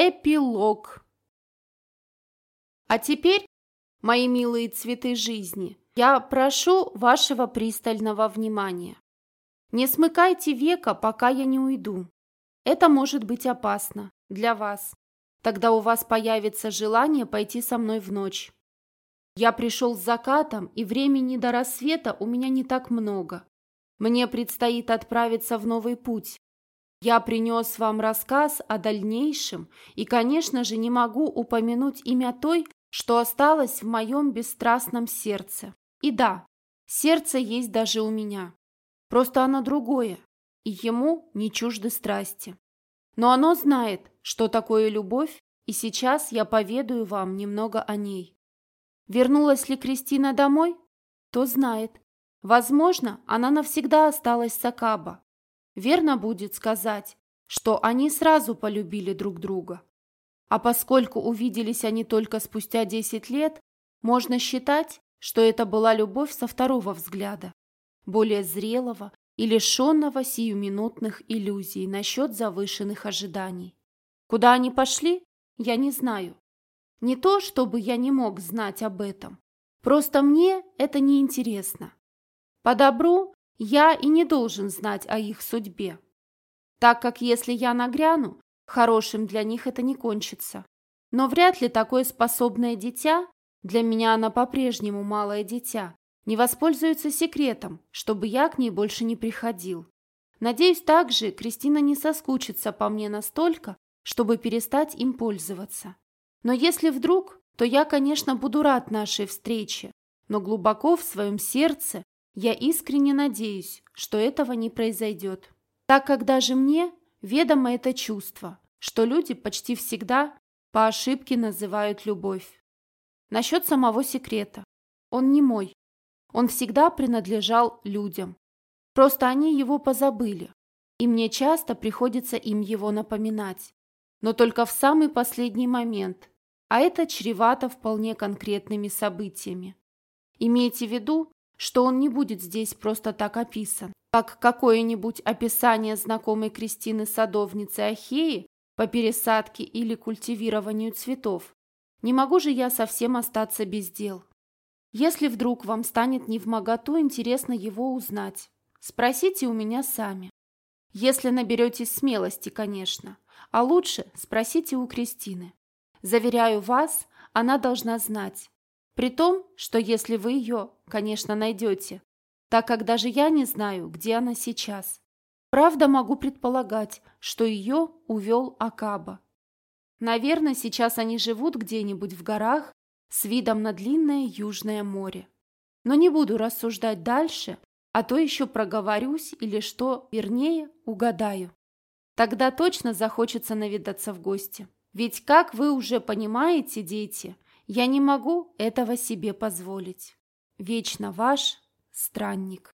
Эпилог. А теперь, мои милые цветы жизни, я прошу вашего пристального внимания. Не смыкайте века, пока я не уйду. Это может быть опасно для вас. Тогда у вас появится желание пойти со мной в ночь. Я пришел с закатом, и времени до рассвета у меня не так много. Мне предстоит отправиться в новый путь, я принес вам рассказ о дальнейшем и, конечно же, не могу упомянуть имя той, что осталось в моем бесстрастном сердце. И да, сердце есть даже у меня. Просто оно другое, и ему не чужды страсти. Но оно знает, что такое любовь, и сейчас я поведаю вам немного о ней. Вернулась ли Кристина домой? Кто знает. Возможно, она навсегда осталась с Акаба, верно будет сказать, что они сразу полюбили друг друга. А поскольку увиделись они только спустя 10 лет, можно считать, что это была любовь со второго взгляда, более зрелого и лишенного сиюминутных иллюзий насчет завышенных ожиданий. Куда они пошли, я не знаю. Не то, чтобы я не мог знать об этом. Просто мне это не интересно. По добру я и не должен знать о их судьбе, так как если я нагряну, хорошим для них это не кончится. Но вряд ли такое способное дитя, для меня она по-прежнему малое дитя, не воспользуется секретом, чтобы я к ней больше не приходил. Надеюсь, также Кристина не соскучится по мне настолько, чтобы перестать им пользоваться. Но если вдруг, то я, конечно, буду рад нашей встрече, но глубоко в своем сердце я искренне надеюсь, что этого не произойдет, так как даже мне ведомо это чувство, что люди почти всегда по ошибке называют любовь. Насчет самого секрета. Он не мой. Он всегда принадлежал людям. Просто они его позабыли, и мне часто приходится им его напоминать. Но только в самый последний момент, а это чревато вполне конкретными событиями. Имейте в виду, что он не будет здесь просто так описан, как какое-нибудь описание знакомой Кристины садовницы Ахеи по пересадке или культивированию цветов. Не могу же я совсем остаться без дел. Если вдруг вам станет невмоготу интересно его узнать, спросите у меня сами. Если наберетесь смелости, конечно, а лучше спросите у Кристины. Заверяю вас, она должна знать, при том, что если вы ее, конечно, найдете, так как даже я не знаю, где она сейчас. Правда, могу предполагать, что ее увел Акаба. Наверное, сейчас они живут где-нибудь в горах с видом на длинное Южное море. Но не буду рассуждать дальше, а то еще проговорюсь или что, вернее, угадаю. Тогда точно захочется наведаться в гости. Ведь, как вы уже понимаете, дети – я не могу этого себе позволить. Вечно ваш странник.